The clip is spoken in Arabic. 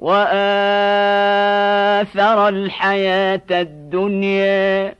وآثر الحياة الدنيا.